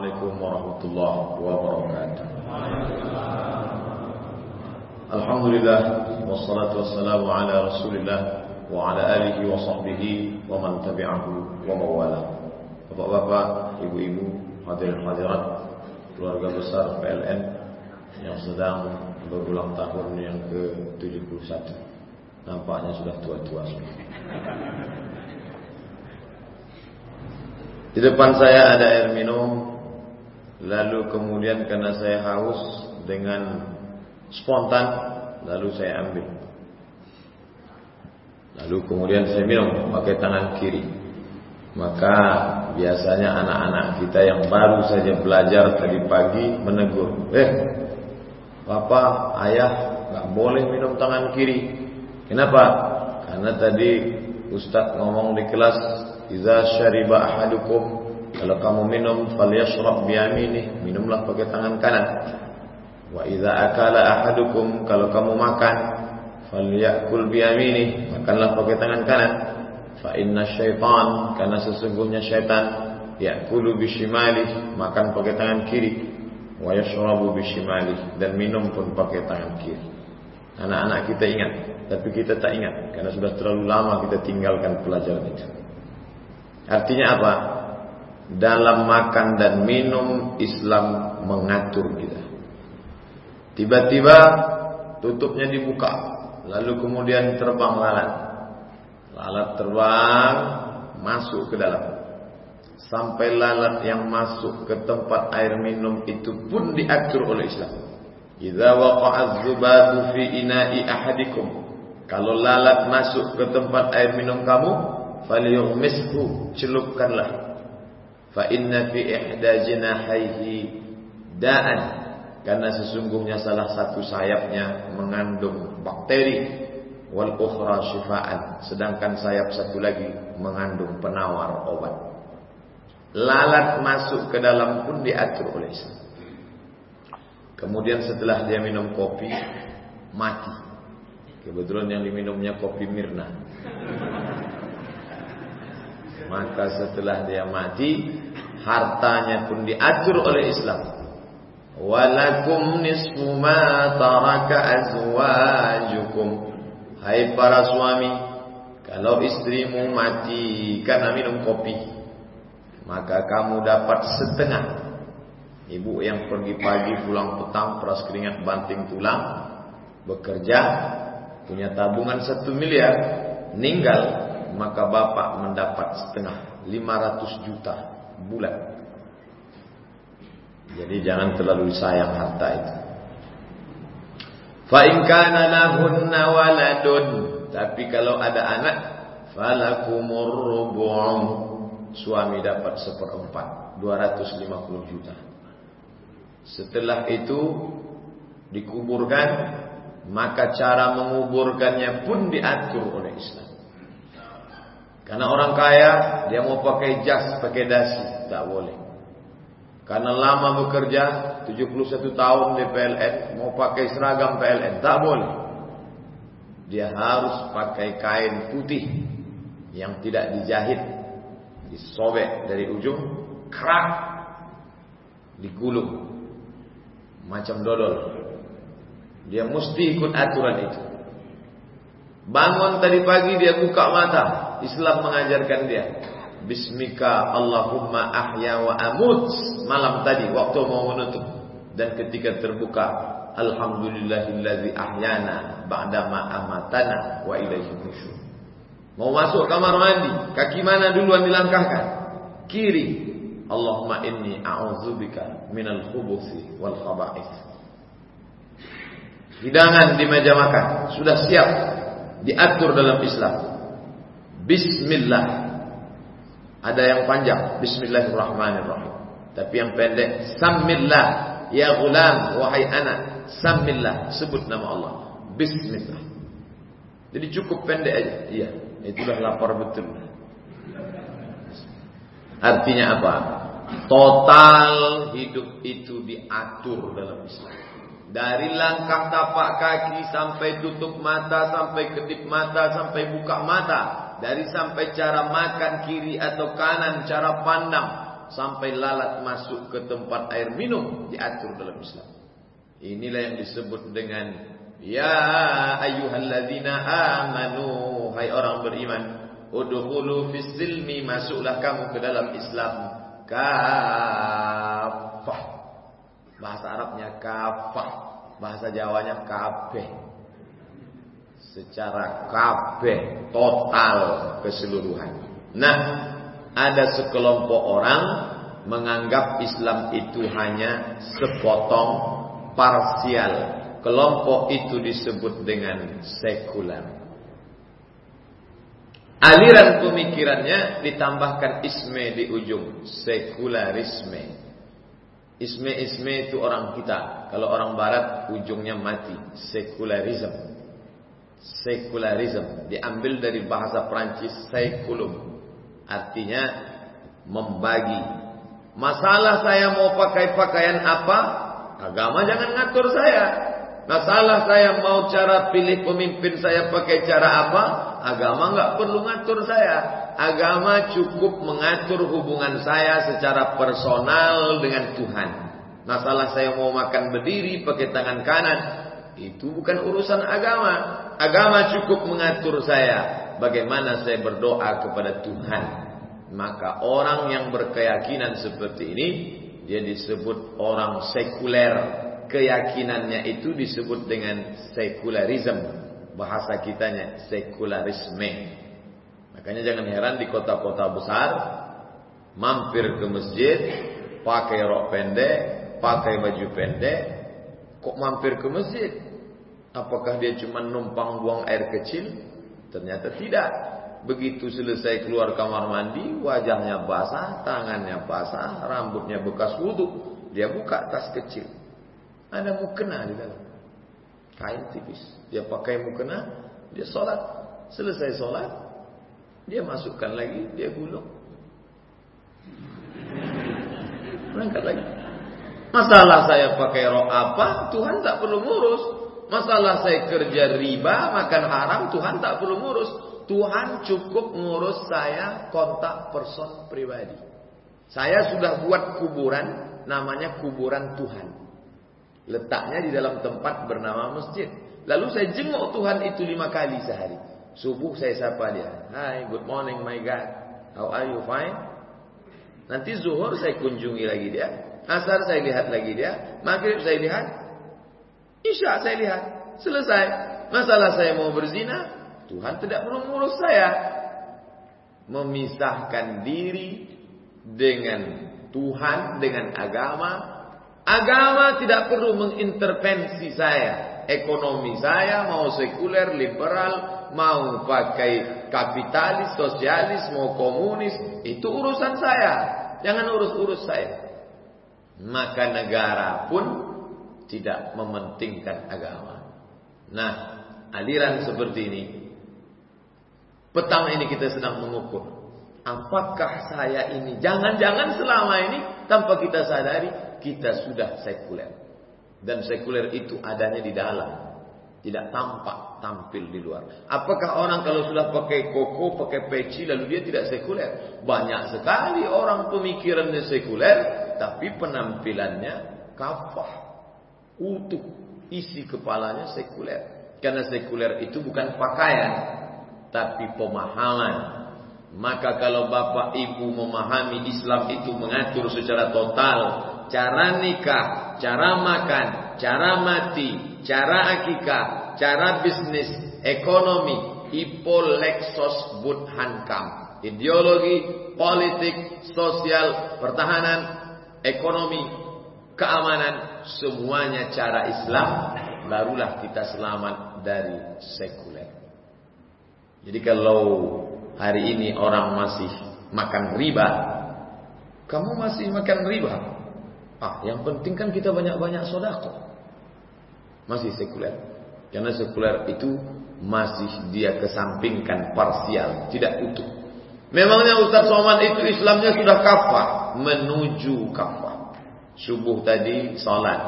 Assalamualaikum warahmatullahi wabarakatuh. Alhamdulillah wassalatu wassalamu ala Rasulillah wa ala alihi wa sahbihi wa man tabi'ahu wa mawala. Bapak-bapak, ibu-ibu, hadirin hadirat, keluarga besar PLN yang sedang berulang tahun yang ke-71. Nampaknya sudah tua-tua semua. Di depan saya ada air minum Lalu kemudian karena saya haus Dengan spontan Lalu saya ambil. Lalu kemudian saya minum Pakai tangan kiri. Maka biasanya anak-anak kita yang baru saja belajar tadi pagi Menegur Eh Papa, ayah nggak boleh minum tangan kiri. Kenapa? Karena tadi Ustadz ngomong di kelas Iza syariba ahadukum Kalau kamu minum Falyashrab biyaminih Minumlah pakai tangan kanan. Wa iza akala ahadukum Kalau kamu makan Falyakul biyaminih Makanlah pakai tangan kanan. Fa inna syaitan Karena sesungguhnya syaitan Yakulu bishimalih Makan pakai tangan kiri. Wa yashrabu bishimalih Dan minum pun pakai tangan kiri. Anak-anak kita ingat Tapi kita tak ingat Karena sudah terlalu lama kita tinggalkan pelajaran itu. Artinya apa? Dalam makan dan minum Islam mengatur kita. Tiba-tiba tutupnya dibuka, lalu kemudian terbang lalat. Lalat terbang masuk ke dalam. Sampai lalat yang masuk ke tempat air minum itu pun diatur oleh Islam. Idza waqa'a dzubadu fi ina'i ahadikum. Kalau lalat masuk ke tempat air minum kamu, falyughmishu celupkanlah fa inna fi ihda jinahaihi da'an. Karena sesungguhnya salah satu sayapnya mengandung bakteri. Wal ukhra shifaan. Sedangkan sayap satu lagi mengandung penawar obat. Lalat masuk ke dalam pun diatur oleh Islam. Kemudian setelah dia minum kopi mati. Kebetulan yang diminumnya kopi Mirna maka setelah dia mati hartanya pun diatur oleh Islam. Walakum nisfu ma taraka azwajukum. Hai para suami kalau istrimu mati karena minum kopi maka kamu dapat setengah. Ibu yang pergi pagi pulang petang peras keringat banting tulang bekerja punya tabungan satu miliar meninggal maka bapak mendapat setengah 500 juta bulan. Jadi jangan terlalu sayang harta itu. Fa in kana lahunna waladun, tapi kalau ada anak, falakumur rubu'. Suami dapat seperempat, 250 juta. Setelah itu dikuburkan, maka cara menguburkannya pun diatur oleh Islam. Karena orang kaya dia mau pakai jas, pakai dasi, tak boleh. Karena lama bekerja, 71 tahun di PLN, mau pakai seragam PLN, tak boleh. Dia harus pakai kain putih yang tidak dijahit, disobek dari ujung, kerak, digulung, macam dodol. Dia mesti ikut aturan itu. Bangun tadi pagi dia buka mata, Islam mengajarkan dia. Bismika Allahumma ahya wa amut. Malam tadi waktu mau menutup. Dan ketika terbuka. Alhamdulillahillazi ahyana ba'dama amatana wa ilaihi nusyur. Mau masuk kamar mandi. Kaki mana duluan dilangkahkan? Kiri. Allahumma inni a'udzubika minal khubuthi wal khaba'ith. Hidangan di meja makan. Sudah siap. Diatur dalam Islam. Bismillah. Ada yang panjang, Bismillahirrahmanirrahim. Tapi yang pendek, Samillah. Ya gulam, wahai anak, Samillah. Sebut nama Allah. Bismillah. Jadi cukup pendek aja. Iya, itulah lapar betul. Artinya apa? Total hidup itu diatur dalam Islam. Dari langkah tapak kaki sampai tutup mata, sampai kedip mata, sampai buka mata. Dari sampai cara makan kiri atau kanan, cara pandang. sampai lalat masuk ke tempat air minum diatur dalam Islam. Inilah yang disebut dengan ya ayyuhalladzina amanu hai orang beriman udkhulu fis silmi masuklah kamu ke dalam Islam kafah bahasa Arabnya kafah bahasa Jawanya kabeh secara kabeh total keseluruhan nah ada sekelompok orang menganggap Islam itu hanya sepotong parsial. Kelompok itu disebut dengan sekuler. Aliran pemikirannya ditambahkan isme di ujung, sekularisme. Isme-isme itu orang kita. Kalau orang barat ujungnya mati, sekularisme. Sekularisme diambil dari bahasa Prancis sekulum Artinya membagi. Masalah saya mau pakai pakaian apa? Agama jangan ngatur saya. Masalah saya mau cara pilih pemimpin saya pakai cara apa? Agama nggak perlu ngatur saya. Agama cukup mengatur hubungan saya secara personal dengan Tuhan. Masalah saya mau makan berdiri pakai tangan kanan, itu bukan urusan agama. Agama cukup mengatur saya bagaimana saya berdoa kepada Tuhan. Maka orang yang berkeyakinan seperti ini dia disebut orang sekuler. Keyakinannya itu disebut dengan sekularisme. Bahasa kitanya sekularisme. Makanya jangan heran di kota-kota besar mampir ke masjid pakai rok pendek, pakai baju pendek, kok mampir ke masjid? Apakah dia cuma numpang buang air kecil? Ternyata tidak. Begitu selesai keluar kamar mandi, wajahnya basah, tangannya basah, rambutnya bekas wudhu. Dia buka tas kecil. Ada mukena di dalam. Kain tipis. Dia pakai mukena, dia sholat. Selesai sholat, dia masukkan lagi, dia gulung. Berangkat lagi. Masalah saya pakai rok apa, Tuhan tak perlu ngurus. Masalah saya kerja riba, makan haram, Tuhan tak perlu ngurus. Tuhan cukup ngurus saya kontak person pribadi. Saya sudah buat kuburan, namanya kuburan Tuhan. Letaknya di dalam tempat bernama masjid. Lalu saya jenguk Tuhan itu lima kali sehari. Subuh saya sapa dia. Hai, good morning my God. How are you fine? Nanti zuhur saya kunjungi lagi dia. Asar saya lihat lagi dia. Maghrib saya lihat. Isya saya lihat. Selesai. Masalah saya mau berzina. Tuhan tidak perlu mengurus saya. Memisahkan diri dengan Tuhan, dengan agama. Agama tidak perlu mengintervensi saya. Ekonomi saya mau sekuler, liberal, mau pakai kapitalis, sosialis, mau komunis. Itu urusan saya. Jangan urus-urus saya. Maka negara pun tidak mementingkan agama. Nah, aliran seperti ini petang ini kita sedang mengukur apakah saya ini jangan-jangan selama ini tanpa kita sadari kita sudah sekuler. Dan sekuler itu adanya di dalam, tidak tampak tampil di luar. Apakah orang kalau sudah pakai koko, pakai peci lalu dia tidak sekuler? Banyak sekali orang pemikirannya sekuler tapi penampilannya kafah utuh isi kepalanya sekuler. Karena sekuler itu bukan pakaian, tapi pemahaman. Maka kalau bapak ibu memahami Islam itu mengatur secara total cara nikah, cara makan, cara mati, cara akikah, cara bisnis, ekonomi, ipo lexos budhankam. Ideologi, politik, sosial, pertahanan, ekonomi, keamanan, semuanya cara Islam, barulah kita selamat dari sekuler. Jadi kalau hari ini orang masih makan riba, kamu masih makan riba. Ah, yang penting kan kita banyak-banyak sodako. Masih sekuler. Karena sekuler itu masih dia kesampingkan parsial, tidak utuh. Memangnya Ustaz Somad itu Islamnya sudah kafah, menuju kafah. Subuh tadi salat,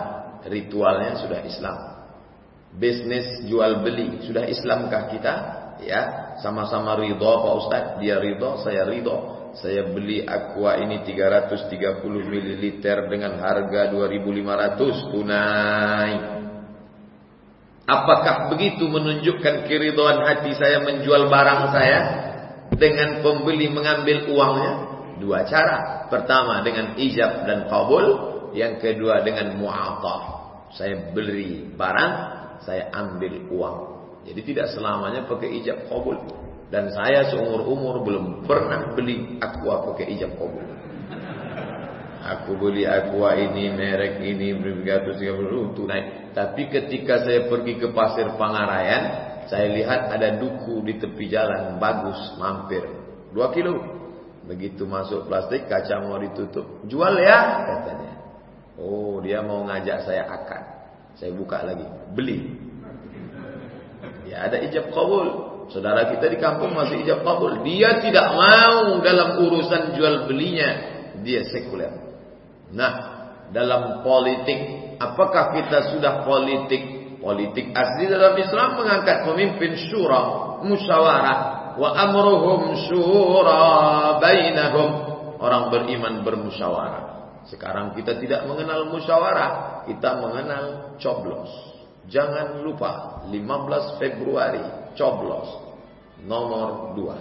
ritualnya sudah Islam. Bisnis jual beli sudah Islamkah kita? Ya, sama-sama ridho Pak Ustaz, dia ridho, saya ridho. saya beli aqua ini 330 ml dengan harga 2500 tunai. Apakah begitu menunjukkan keridhaan hati saya menjual barang saya dengan pembeli mengambil uangnya? Dua cara. Pertama dengan ijab dan kabul, yang kedua dengan mu'atah. Saya beli barang, saya ambil uang. Jadi tidak selamanya pakai ijab kabul. Dan saya seumur umur belum pernah beli aqua pakai ijab kabul. Aku beli aqua ini, merek ini, puluh tunai. Tapi ketika saya pergi ke pasir Pangarayan, saya lihat ada duku di tepi jalan, bagus, mampir. Dua kilo. Begitu masuk plastik, kaca mau ditutup. Jual ya, katanya. Oh, dia mau ngajak saya akad. Saya buka lagi, beli. Ya ada ijab kabul. Saudara kita di kampung masih ijab kabul. Dia tidak mau dalam urusan jual belinya. Dia sekuler. Nah, dalam politik, apakah kita sudah politik? Politik asli dalam Islam mengangkat pemimpin syura, musyawarah, wa amruhum syura bainahum. Orang beriman bermusyawarah. Sekarang kita tidak mengenal musyawarah, kita mengenal coblos. Jangan lupa 15 Februari coblos nomor dua.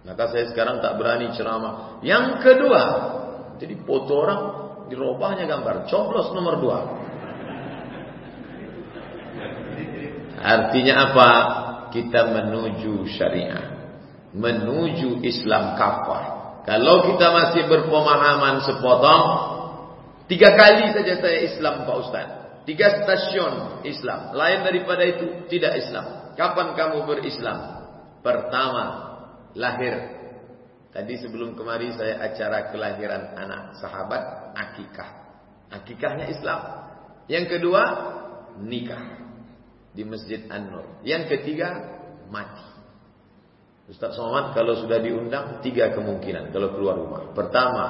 Maka saya sekarang tak berani ceramah. Yang kedua, jadi foto orang dirubahnya gambar coblos nomor dua. Artinya apa? Kita menuju syariah, menuju Islam kafah. Kalau kita masih berpemahaman sepotong, tiga kali saja saya Islam Pak Ustaz. Tiga stasiun Islam. Lain daripada itu tidak Islam. Kapan kamu berislam? Pertama, lahir. Tadi sebelum kemari saya acara kelahiran anak sahabat, akikah. Akikahnya Islam. Yang kedua, nikah di Masjid An-Nur. Yang ketiga, mati. Ustaz Somad kalau sudah diundang tiga kemungkinan kalau keluar rumah. Pertama,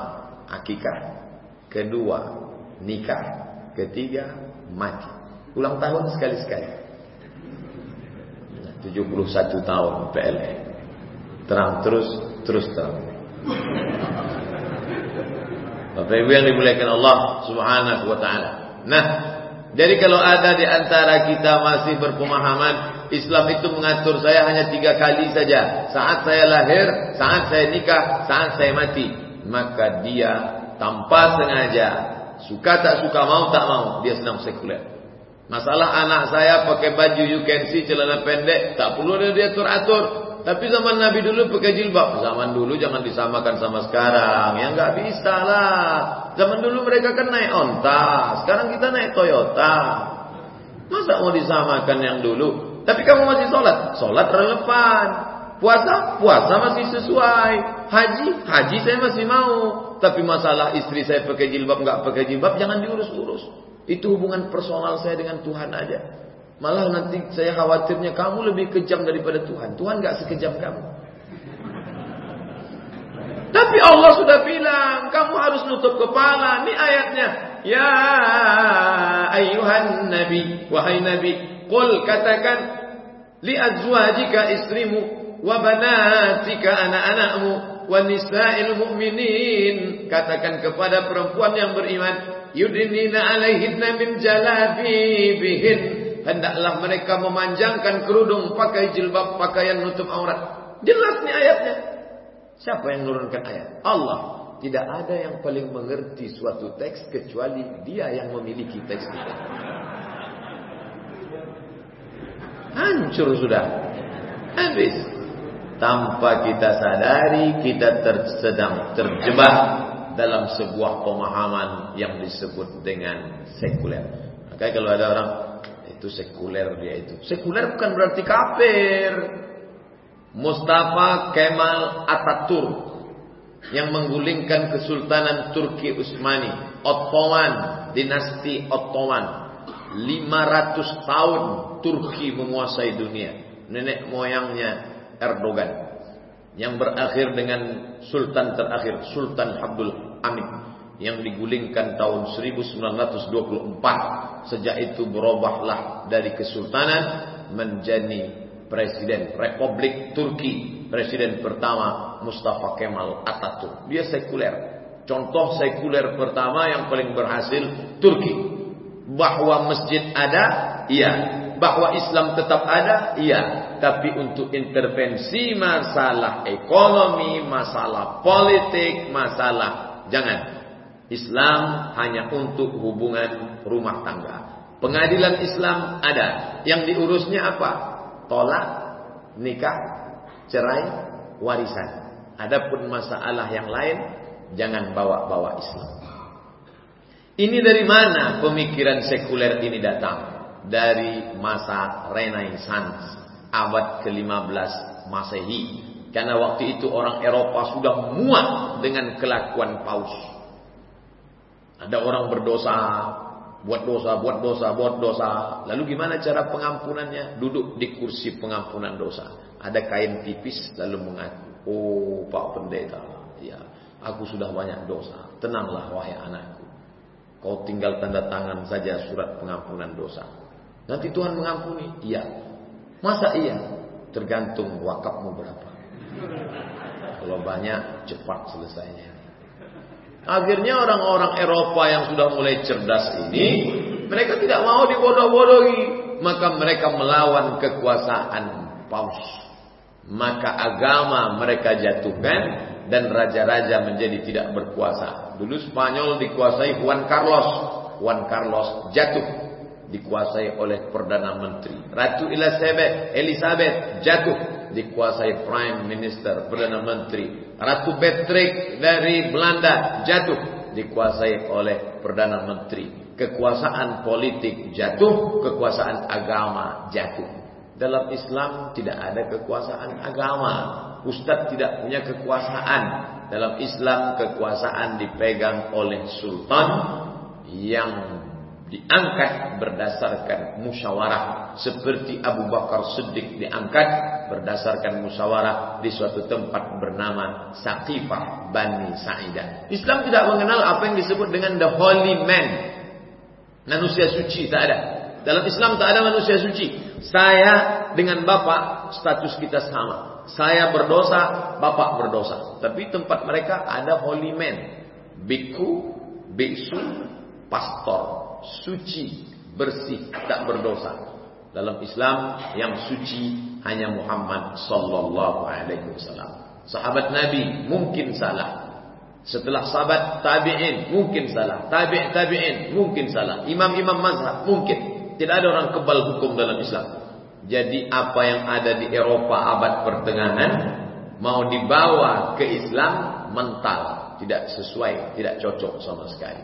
akikah. Kedua, nikah. Ketiga, mati. Ulang tahun sekali-sekali. 71 tahun PLN. Terang terus, terus terang. Bapak Ibu yang dimuliakan Allah Subhanahu wa taala. Nah, jadi kalau ada di antara kita masih berpemahaman Islam itu mengatur saya hanya tiga kali saja. Saat saya lahir, saat saya nikah, saat saya mati. Maka dia tanpa sengaja, suka tak suka, mau tak mau, dia sedang sekuler. Masalah anak saya pakai baju you can see celana pendek, tak perlu dia diatur atur. Tapi zaman Nabi dulu pakai jilbab. Zaman dulu jangan disamakan sama sekarang. Ya nggak bisa lah. Zaman dulu mereka kan naik onta, sekarang kita naik Toyota. Masa mau disamakan yang dulu? Tapi kamu masih sholat, sholat relevan. Puasa, puasa masih sesuai. Haji, haji saya masih mau. Tapi masalah istri saya pakai jilbab nggak pakai jilbab, jangan diurus-urus. Itu hubungan personal saya dengan Tuhan aja. Malah nanti saya khawatirnya kamu lebih kejam daripada Tuhan. Tuhan gak sekejam kamu. Tapi Allah sudah bilang, kamu harus nutup kepala. Ini ayatnya. Ya ayuhan nabi, wahai nabi, qul katakan li azwajika istrimu wa banatika anak-anakmu wa nisa'il mu'minin. Katakan kepada perempuan yang beriman, yudnina alaihinna min jalabibihin. Hendaklah mereka memanjangkan kerudung pakai jilbab pakaian nutup aurat. Jelas nih ayatnya. Siapa yang menurunkan ayat? Allah. Tidak ada yang paling mengerti suatu teks kecuali dia yang memiliki teks itu hancur sudah habis tanpa kita sadari kita ter sedang terjebak dalam sebuah pemahaman yang disebut dengan sekuler. Makanya kalau ada orang itu sekuler dia itu. Sekuler bukan berarti kafir. Mustafa Kemal Ataturk yang menggulingkan kesultanan Turki Utsmani, Ottoman, dinasti Ottoman. 500 tahun Turki menguasai dunia. Nenek moyangnya Erdogan yang berakhir dengan sultan terakhir Sultan Abdul Hamid yang digulingkan tahun 1924 sejak itu berubahlah dari kesultanan menjadi presiden Republik Turki presiden pertama Mustafa Kemal Atatürk. Dia sekuler. Contoh sekuler pertama yang paling berhasil Turki. Bahwa masjid ada, iya. Bahwa Islam tetap ada, iya. Tapi untuk intervensi masalah ekonomi, masalah politik, masalah jangan. Islam hanya untuk hubungan rumah tangga. Pengadilan Islam ada. Yang diurusnya apa? Tolak, nikah, cerai, warisan. Adapun masalah yang lain jangan bawa-bawa Islam. Ini dari mana pemikiran sekuler ini datang? Dari masa Renaissance abad ke-15 Masehi. Karena waktu itu orang Eropa sudah muat dengan kelakuan paus. Ada orang berdosa, buat dosa, buat dosa, buat dosa. Lalu gimana cara pengampunannya? Duduk di kursi pengampunan dosa. Ada kain tipis lalu mengaku, "Oh, Pak Pendeta, ya, aku sudah banyak dosa. Tenanglah wahai anakku. Kau tinggal tanda tangan saja surat pengampunan dosa. Nanti Tuhan mengampuni." Iya. Masa iya? Tergantung wakafmu berapa. Kalau banyak cepat selesainya. Akhirnya orang-orang Eropa yang sudah mulai cerdas ini, mereka tidak mau dibodoh-bodohi, maka mereka melawan kekuasaan paus. Maka agama mereka jatuhkan dan raja-raja menjadi tidak berkuasa. Dulu Spanyol dikuasai Juan Carlos. Juan Carlos jatuh dikuasai oleh Perdana Menteri. Ratu Elizabeth, Elizabeth jatuh dikuasai Prime Minister, Perdana Menteri. Ratu Beatrix dari Belanda jatuh dikuasai oleh Perdana Menteri. Kekuasaan politik jatuh, kekuasaan agama jatuh. Dalam Islam tidak ada kekuasaan agama. Ustadz tidak punya kekuasaan. Dalam Islam kekuasaan dipegang oleh sultan yang diangkat berdasarkan musyawarah seperti Abu Bakar Siddiq diangkat berdasarkan musyawarah di suatu tempat bernama Saqifah Bani Sa'idah. Islam tidak mengenal apa yang disebut dengan the holy man. Manusia suci tak ada. Dalam Islam tak ada manusia suci. Saya dengan Bapak status kita sama. Saya berdosa, Bapak berdosa. Tapi tempat mereka ada holy man. Biku, biksu, pastor suci, bersih, tak berdosa. Dalam Islam yang suci hanya Muhammad sallallahu alaihi wasallam. Sahabat Nabi mungkin salah. Setelah sahabat tabi'in mungkin salah. Tabi' tabi'in mungkin salah. Imam-imam mazhab mungkin. Tidak ada orang kebal hukum dalam Islam. Jadi apa yang ada di Eropa abad pertengahan mau dibawa ke Islam mental, tidak sesuai, tidak cocok sama sekali.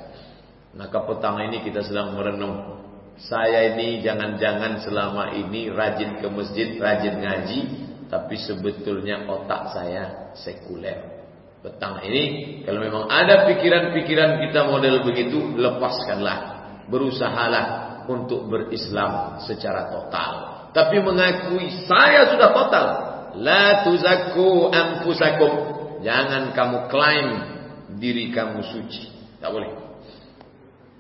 Maka petang ini kita sedang merenung. Saya ini jangan-jangan selama ini rajin ke masjid, rajin ngaji, tapi sebetulnya otak saya sekuler. Petang ini kalau memang ada pikiran-pikiran kita model begitu, lepaskanlah. Berusahalah untuk berislam secara total. Tapi mengakui saya sudah total. La tuzakku anfusakum. Jangan kamu klaim diri kamu suci. Tak boleh.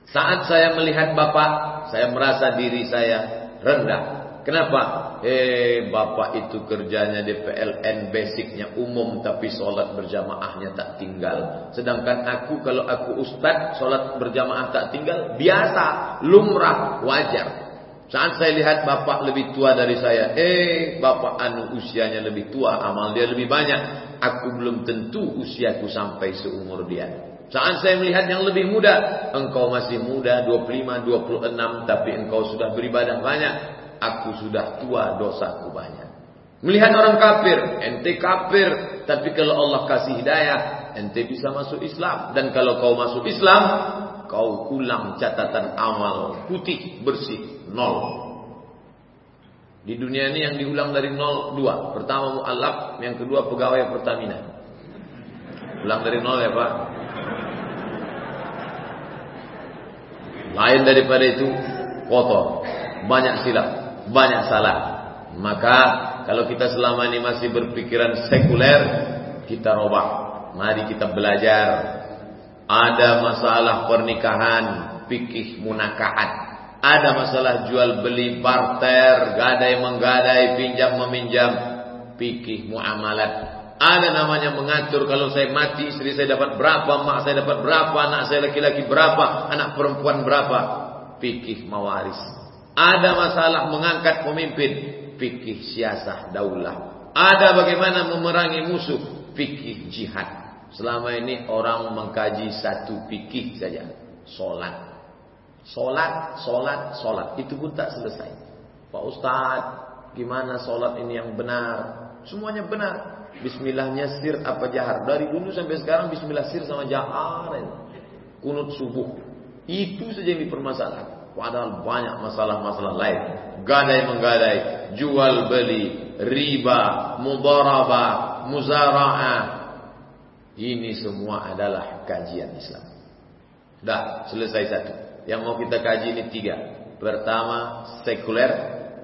Saat saya melihat Bapak, saya merasa diri saya rendah. Kenapa? Eh, Bapak itu kerjanya di PLN basicnya umum tapi sholat berjamaahnya tak tinggal. Sedangkan aku kalau aku ustad sholat berjamaah tak tinggal biasa, lumrah, wajar. Saat saya lihat bapak lebih tua dari saya, eh bapak anu usianya lebih tua, amal dia lebih banyak. Aku belum tentu usiaku sampai seumur dia. Saat saya melihat yang lebih muda, engkau masih muda 25, 26 tapi engkau sudah beribadah banyak, aku sudah tua dosaku banyak. Melihat orang kafir, ente kafir, tapi kalau Allah kasih hidayah, ente bisa masuk Islam dan kalau kau masuk Islam, kau ulang catatan amal putih bersih nol. Di dunia ini yang diulang dari nol dua. Pertama mu'alaf, yang kedua pegawai Pertamina. Ulang dari nol ya Pak. Lain daripada itu kotor, banyak silap, banyak salah. Maka kalau kita selama ini masih berpikiran sekuler, kita robah. Mari kita belajar. Ada masalah pernikahan, fikih munakahat. Ada masalah jual beli barter, gadai menggadai, pinjam meminjam. fikih muamalat. Ada namanya mengatur kalau saya mati istri saya dapat berapa, mak saya dapat berapa, anak saya laki-laki berapa, anak perempuan berapa. Fikih mawaris. Ada masalah mengangkat pemimpin, fikih siasah daulah. Ada bagaimana memerangi musuh, fikih jihad. Selama ini orang mengkaji satu fikih saja, solat. Solat, solat, solat. Itu pun tak selesai. Pak Ustadz, gimana solat ini yang benar? Semuanya benar. Bismillahnya sir apa jahar. Dari dulu sampai sekarang Bismillah sir sama jahar. Kunut subuh. Itu saja yang dipermasalahkan. Padahal banyak masalah-masalah lain. Gadai menggadai. Jual beli. Riba. Mudarabah. Muzara'ah. Ini semua adalah kajian Islam. Dah selesai satu. Yang mau kita kaji ini tiga. Pertama sekuler.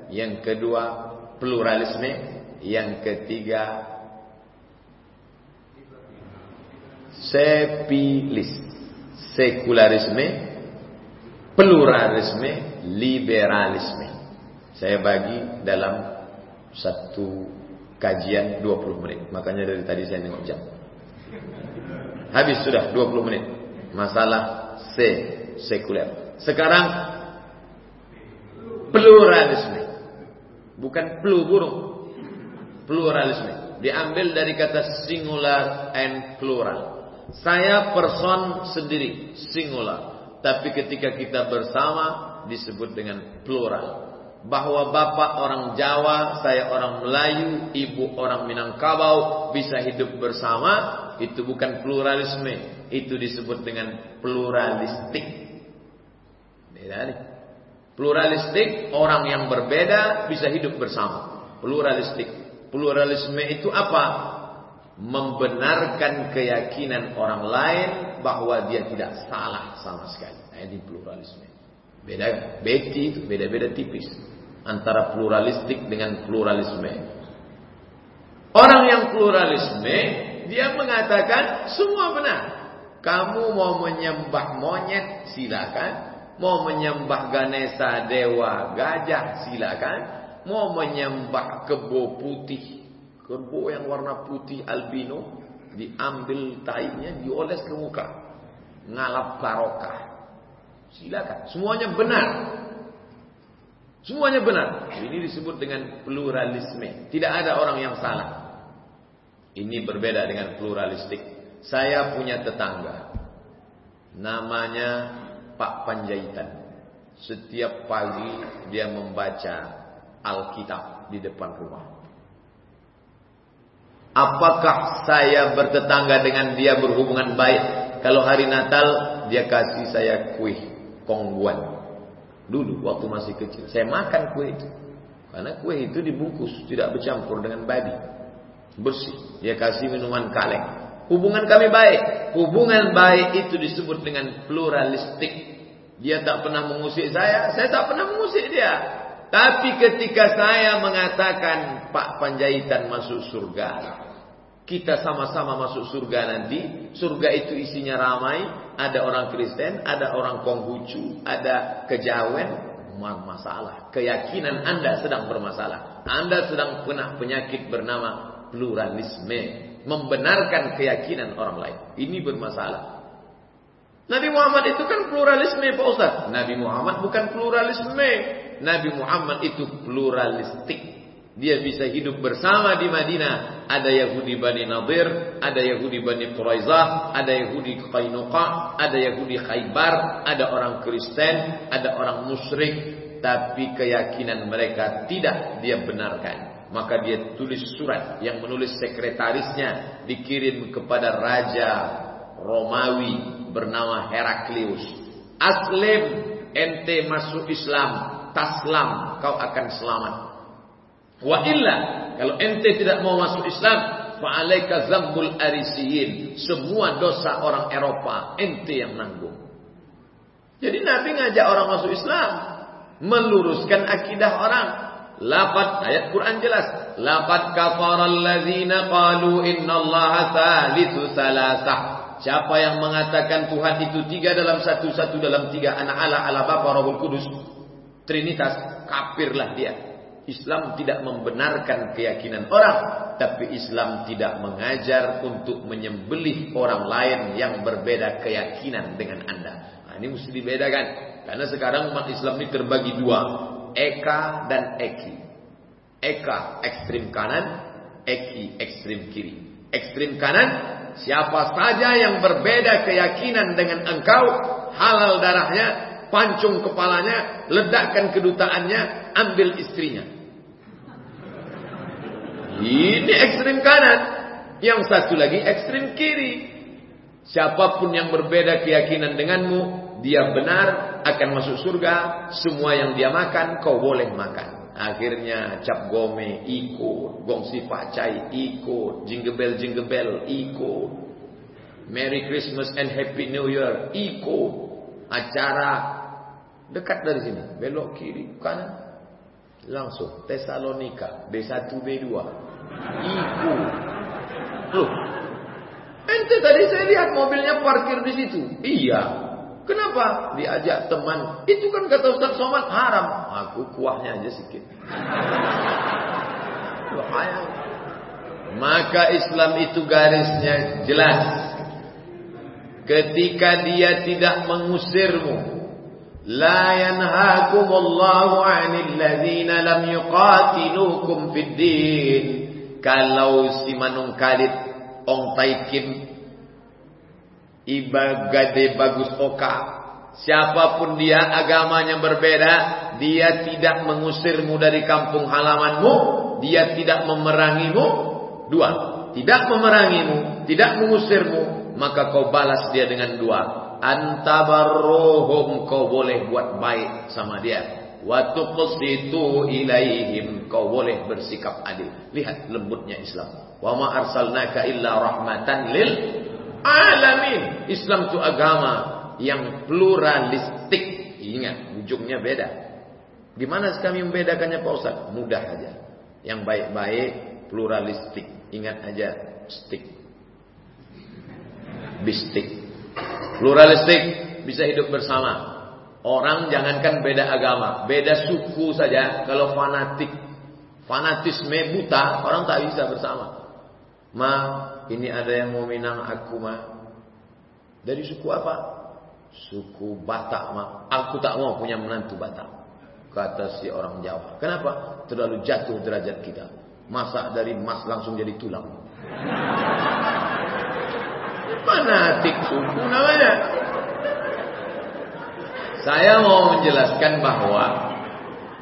Yang kedua pluralisme. Yang ketiga sepilis, sekularisme, pluralisme, liberalisme. Saya bagi dalam satu kajian 20 menit. Makanya dari tadi saya nengok jam. Habis sudah 20 menit. Masalah se sekuler. Sekarang pluralisme. Bukan flu burung. Pluralisme. Diambil dari kata singular and plural. Saya person sendiri, singular. Tapi ketika kita bersama disebut dengan plural. Bahwa bapak orang Jawa, saya orang Melayu, ibu orang Minangkabau bisa hidup bersama, itu bukan pluralisme, itu disebut dengan pluralistik. Beda nih. Pluralistik orang yang berbeda bisa hidup bersama. Pluralistik. Pluralisme itu apa? membenarkan keyakinan orang lain bahwa dia tidak salah sama sekali. Nah, ini pluralisme. Beda beti itu beda-beda tipis antara pluralistik dengan pluralisme. Orang yang pluralisme dia mengatakan semua benar. Kamu mau menyembah monyet silakan, mau menyembah Ganesha dewa gajah silakan, mau menyembah kebo putih Kerbau yang warna putih albino diambil tainya dioles ke muka. Ngalap barokah. Silakan, semuanya benar. Semuanya benar. Ini disebut dengan pluralisme. Tidak ada orang yang salah. Ini berbeda dengan pluralistik. Saya punya tetangga. Namanya Pak Panjaitan. Setiap pagi dia membaca Alkitab di depan rumah. Apakah saya bertetangga dengan dia berhubungan baik? Kalau hari Natal dia kasih saya kue kongguan. Dulu waktu masih kecil saya makan kue itu. Karena kue itu dibungkus, tidak bercampur dengan babi. Bersih. Dia kasih minuman kaleng. Hubungan kami baik. Hubungan baik itu disebut dengan pluralistik. Dia tak pernah mengusik saya, saya tak pernah mengusik dia. Tapi ketika saya mengatakan Pak Panjaitan masuk surga, kita sama-sama masuk surga nanti. Surga itu isinya ramai. Ada orang Kristen, ada orang Konghucu, ada kejawen. Masalah. Keyakinan Anda sedang bermasalah. Anda sedang kena penyakit bernama pluralisme. Membenarkan keyakinan orang lain. Ini bermasalah. Nabi Muhammad itu kan pluralisme Pak Ustaz. Nabi Muhammad bukan pluralisme. Nabi Muhammad itu pluralistik. Dia bisa hidup bersama di Madinah. Ada Yahudi Bani Nadir, ada Yahudi Bani Quraizah, ada Yahudi Qainuqa, ada Yahudi Khaybar, ada orang Kristen, ada orang musyrik. Tapi keyakinan mereka tidak dia benarkan. Maka dia tulis surat yang menulis sekretarisnya dikirim kepada Raja Romawi bernama Heraklius. Aslim ente masuk Islam, taslam kau akan selamat. Wa illa kalau ente tidak mau masuk Islam, fa'alaika zambul arisiyin. Semua dosa orang Eropa ente yang nanggung. Jadi Nabi ngajak orang masuk Islam, meluruskan akidah orang. Lapat ayat Quran jelas. Lapat kafaral ladzina qalu innallaha thalithu salasah. Siapa yang mengatakan Tuhan itu tiga dalam satu, satu dalam tiga. Anak Allah, Allah Bapa, Rohul Kudus. Trinitas. Kafirlah dia. Islam tidak membenarkan keyakinan orang, tapi Islam tidak mengajar untuk menyembelih orang lain yang berbeda keyakinan dengan Anda. Nah, ini mesti dibedakan. Karena sekarang umat Islam ini terbagi dua, Eka dan Eki. Eka ekstrim kanan, Eki ekstrim kiri. Ekstrim kanan, siapa saja yang berbeda keyakinan dengan engkau, halal darahnya, pancung kepalanya, ledakkan kedutaannya, ambil istrinya. Ini ekstrim kanan. Yang satu lagi ekstrim kiri. Siapa pun yang berbeda keyakinan denganmu, dia benar akan masuk surga. Semua yang dia makan, kau boleh makan. Akhirnya cap gome ikut, gongsi pacai ikut, jingle bell jingle bell ikut. Merry Christmas and Happy New Year ikut. Acara dekat dari sini, belok kiri kanan Langsung Tesalonika B1 B2 Iku Loh Ente tadi saya lihat mobilnya parkir di situ Iya Kenapa diajak teman? Itu kan kata Ustaz Somad haram. Aku kuahnya aja sedikit. Bahaya. Maka Islam itu garisnya jelas. Ketika dia tidak mengusirmu. La yanhaakumullahu 'anil ladzina lam yuqatilukum fid din. Kalau si Manung Kalit Ong Taikim iba gade bagus oka. Siapa pun dia agamanya berbeda dia tidak mengusirmu dari kampung halamanmu. Dia tidak memerangimu. Dua tidak memerangimu tidak mengusirmu maka kau balas dia dengan dua. Antabarruhum kau boleh buat baik sama dia. Wa tuqsitu ilaihim kau boleh bersikap adil. Lihat lembutnya Islam. Wa ma arsalnaka illa rahmatan lil alamin. Islam itu agama yang pluralistik. Ingat ujungnya beda. Gimana kami membedakannya Pak Ustaz? Mudah aja. Yang baik-baik pluralistik. Ingat aja stick. Bistik Pluralistik bisa hidup bersama. Orang jangankan beda agama, beda suku saja. Kalau fanatik, fanatisme buta, orang tak bisa bersama. Ma, ini ada yang mau minang aku ma. Dari suku apa? Suku Batak ma. Aku tak mau punya menantu Batak. Kata si orang Jawa. Kenapa? Terlalu jatuh derajat kita. Masa dari emas langsung jadi tulang. Fanatik suku namanya. Saya mau menjelaskan bahwa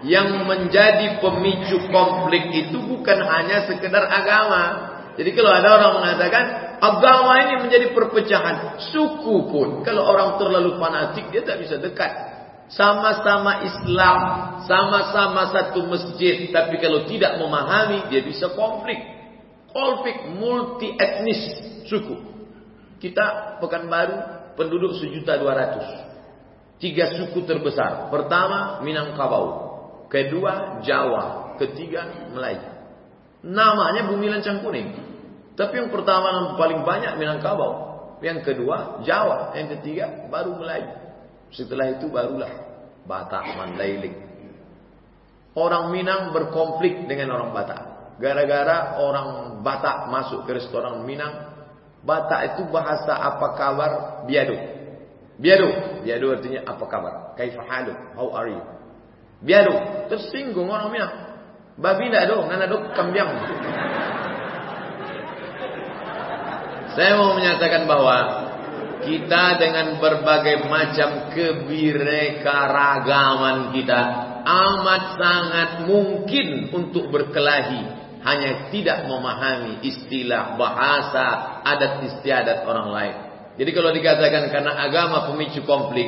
yang menjadi pemicu konflik itu bukan hanya sekedar agama. Jadi kalau ada orang mengatakan agama ini menjadi perpecahan, suku pun kalau orang terlalu fanatik dia tak bisa dekat. Sama-sama Islam, sama-sama satu masjid, tapi kalau tidak memahami dia bisa konflik. Konflik multi etnis suku. Kita Pekanbaru penduduk sejuta dua ratus. Tiga suku terbesar. Pertama Minangkabau. Kedua Jawa. Ketiga Melayu. Namanya Bumi Lancang Kuning. Tapi yang pertama yang paling banyak Minangkabau. Yang kedua Jawa. Yang ketiga baru Melayu. Setelah itu barulah Batak Mandailing. Orang Minang berkonflik dengan orang Batak. Gara-gara orang Batak masuk ke restoran Minang Batak itu bahasa apa kabar biadu. Biadu. Biadu artinya apa kabar. Kaifa haluk? How are you? Biadu. Tersinggung orang Minang. Babi tidak dong. Nana dong kambiang. Saya mau menyatakan bahwa kita dengan berbagai macam kebinekaragaman kita amat sangat mungkin untuk berkelahi hanya tidak memahami istilah bahasa adat istiadat orang lain. Jadi kalau dikatakan karena agama pemicu konflik,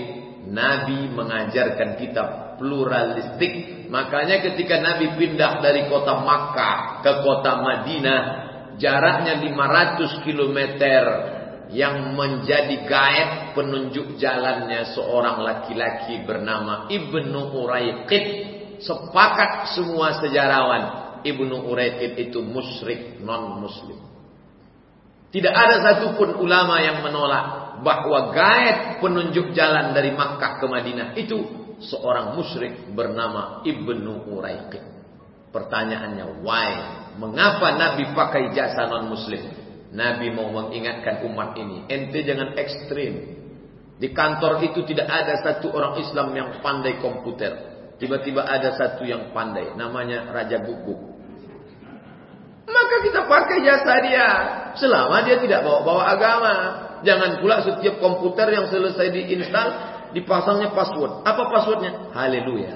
Nabi mengajarkan kita pluralistik. Makanya ketika Nabi pindah dari kota Makkah ke kota Madinah, jaraknya 500 km yang menjadi gaib penunjuk jalannya seorang laki-laki bernama Ibnu Uraiqid. Sepakat semua sejarawan Ibnu Uraiqid itu musyrik non muslim. Tidak ada satupun ulama yang menolak bahwa gaet penunjuk jalan dari Makkah ke Madinah itu seorang musyrik bernama Ibnu Uraiqid. Pertanyaannya, why? Mengapa Nabi pakai jasa non-muslim? Nabi mau mengingatkan umat ini. Ente jangan ekstrim. Di kantor itu tidak ada satu orang Islam yang pandai komputer. Tiba-tiba ada satu yang pandai. Namanya Raja Guguk. Maka kita pakai jasa dia. Selama dia tidak bawa-bawa agama. Jangan pula setiap komputer yang selesai diinstal. Dipasangnya password. Apa passwordnya? Haleluya.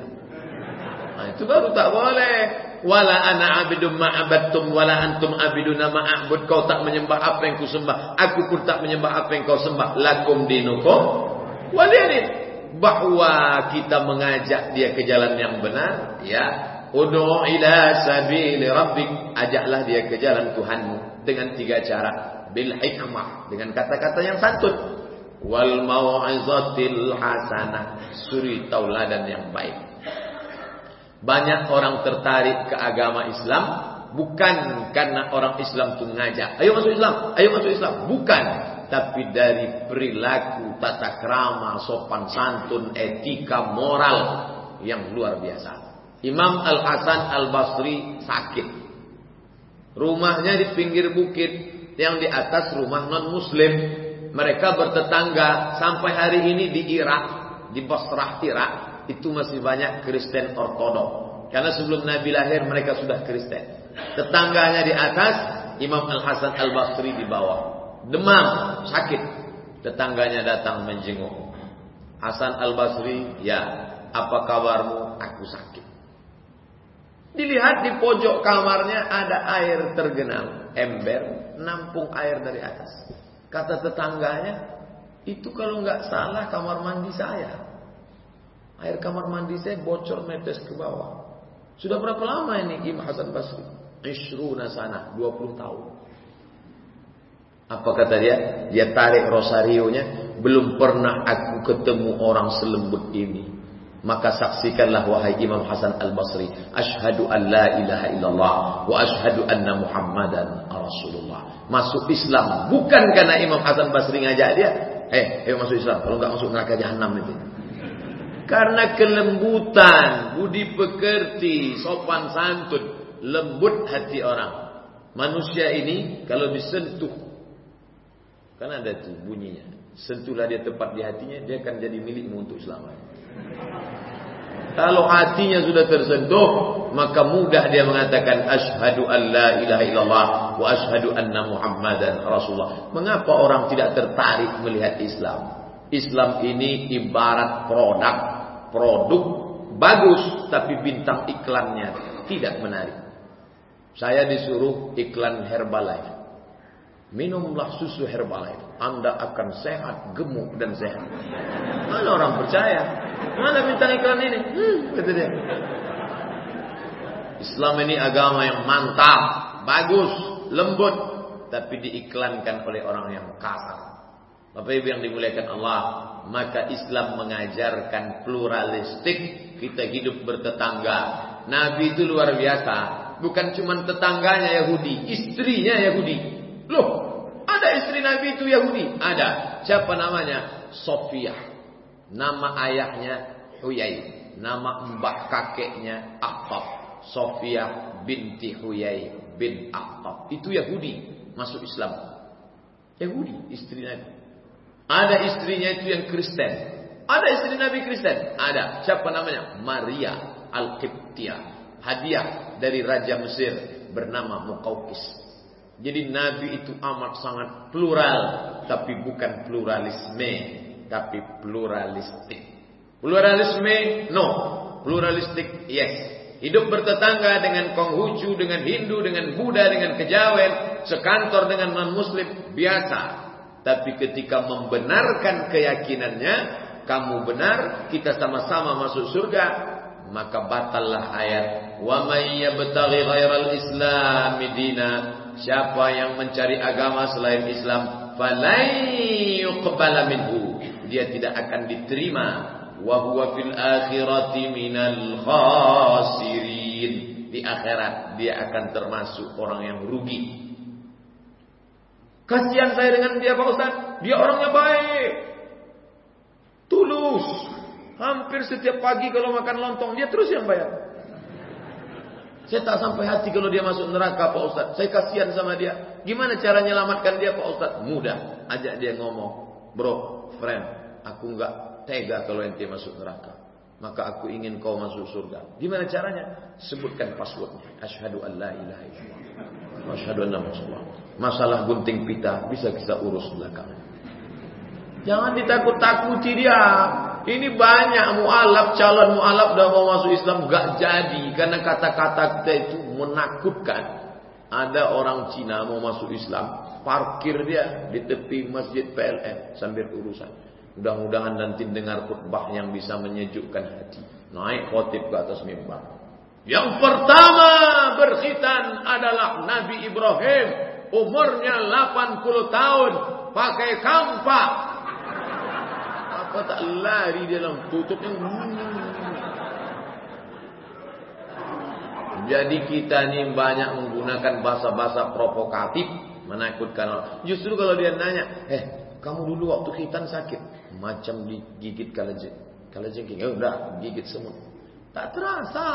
Nah, itu baru tak boleh. Wala ana abidum ma'abadtum wala antum abiduna ma'abud. Kau tak menyembah apa yang ku sembah. Aku pun tak menyembah apa yang kau sembah. Lakum dinukum. Walidin. Bahwa kita mengajak dia ke jalan yang benar. Ya. Udu ila sabili rabbik. Ajaklah dia ke jalan Tuhanmu. Dengan tiga cara. Bil hikmah. Dengan kata-kata yang santun. Wal mau'izatil hasanah. Suri tauladan yang baik. Banyak orang tertarik ke agama Islam bukan karena orang Islam itu ngajak, ayo masuk Islam, ayo masuk Islam, bukan, tapi dari perilaku, tata krama, sopan santun, etika, moral yang luar biasa. Imam Al Hasan Al Basri sakit, rumahnya di pinggir bukit, yang di atas rumah non Muslim, mereka bertetangga sampai hari ini di Irak, di Basrah Irak, itu masih banyak Kristen Ortodok. Karena sebelum Nabi lahir mereka sudah Kristen. Tetangganya di atas, Imam Al Hasan Al Basri di bawah. Demam, sakit. Tetangganya datang menjenguk. Hasan Al Basri, ya, apa kabarmu? Aku sakit. Dilihat di pojok kamarnya ada air tergenang, ember, nampung air dari atas. Kata tetangganya, itu kalau nggak salah kamar mandi saya. Air kamar mandi saya bocor netes ke bawah. Sudah berapa lama ini Imam Hasan Basri? Ishruna sana, 20 tahun. Apa kata dia? Dia tarik rosarionya. Belum pernah aku ketemu orang selembut ini. Maka saksikanlah wahai Imam Hasan Al-Basri. Ashadu an la ilaha illallah. Wa ashadu anna Muhammadan Rasulullah. Masuk Islam. Bukan karena Imam Hasan Basri ngajak dia. Eh, ayo masuk Islam. Kalau enggak masuk neraka jahanam itu. Karena kelembutan, budi pekerti, sopan santun, lembut hati orang. Manusia ini kalau disentuh, kan ada tuh bunyinya. Sentuhlah dia tepat di hatinya, dia akan jadi milikmu untuk selamanya. Kalau hatinya sudah tersentuh, maka mudah dia mengatakan asyhadu an la ilaha illallah wa asyhadu anna muhammadan rasulullah. Mengapa orang tidak tertarik melihat Islam? Islam ini ibarat produk, produk bagus tapi bintang iklannya tidak menarik. Saya disuruh iklan Herbalife. Minumlah susu Herbalife. Anda akan sehat, gemuk dan sehat. Mana orang percaya? Mana bintang iklan ini? Hmm. Islam ini agama yang mantap, bagus, lembut, tapi diiklankan oleh orang yang kasar. Bapak Ibu yang dimuliakan Allah, maka Islam mengajarkan pluralistik, kita hidup bertetangga. Nabi itu luar biasa, bukan cuma tetangganya Yahudi, istrinya Yahudi. Loh, ada istri Nabi itu Yahudi? Ada. Siapa namanya? Sofia. Nama ayahnya Huyai. Nama mbah kakeknya Akhtab. Sofia binti Huyai bin Akhtab. Itu Yahudi. Masuk Islam. Yahudi, istri Nabi. Ada istrinya itu yang Kristen. Ada istri Nabi Kristen. Ada. Siapa namanya? Maria Al-Qibtiyah. Hadiah dari Raja Mesir bernama Muqawqis. Jadi Nabi itu amat sangat plural. Tapi bukan pluralisme. Tapi pluralistik. Pluralisme? No. Pluralistik? Yes. Hidup bertetangga dengan Konghucu, dengan Hindu, dengan Buddha, dengan Kejawen. Sekantor dengan non-Muslim. Biasa. Tapi ketika membenarkan keyakinannya, kamu benar, kita sama-sama masuk surga, maka batallah ayat. Wa may yabtaghi ghairal islam dina. Siapa yang mencari agama selain Islam falai yuqbala minhu. Dia tidak akan diterima. Wa huwa fil akhirati minal khasirin. Di akhirat dia akan termasuk orang yang rugi Kasihan saya dengan dia Pak Ustaz. Dia orangnya baik. Tulus. Hampir setiap pagi kalau makan lontong dia terus yang bayar. Saya tak sampai hati kalau dia masuk neraka Pak Ustaz. Saya kasihan sama dia. Gimana cara menyelamatkan dia Pak Ustaz? Mudah. Ajak dia ngomong. Bro, friend, aku enggak tega kalau ente masuk neraka. Maka aku ingin kau masuk surga. Gimana caranya? Sebutkan passwordnya. Ashadu an la ilaha illallah. Ashadu anna Rasulullah. Masalah gunting pita bisa kita urus belakangan. Jangan ditakut-takuti dia. Ini banyak mualaf, calon mualaf dah mau masuk Islam gak jadi karena kata-kata kita itu menakutkan. Ada orang Cina mau masuk Islam, parkir dia di tepi masjid PLN sambil urusan. Mudah-mudahan nanti dengar khutbah yang bisa menyejukkan hati. Naik khotib ke atas mimbar. Yang pertama berkhitan adalah Nabi Ibrahim. Umurnya 80 tahun. Pakai kampak Kau tak lari dalam tutupnya. Jadi kita ni banyak menggunakan bahasa-bahasa provokatif. Menakutkan orang. Justru kalau dia nanya. Eh, kamu dulu waktu khitan sakit. Macam digigit kalajeng. Kalajengking. Oh, enggak. Gigit semut. Tak terasa.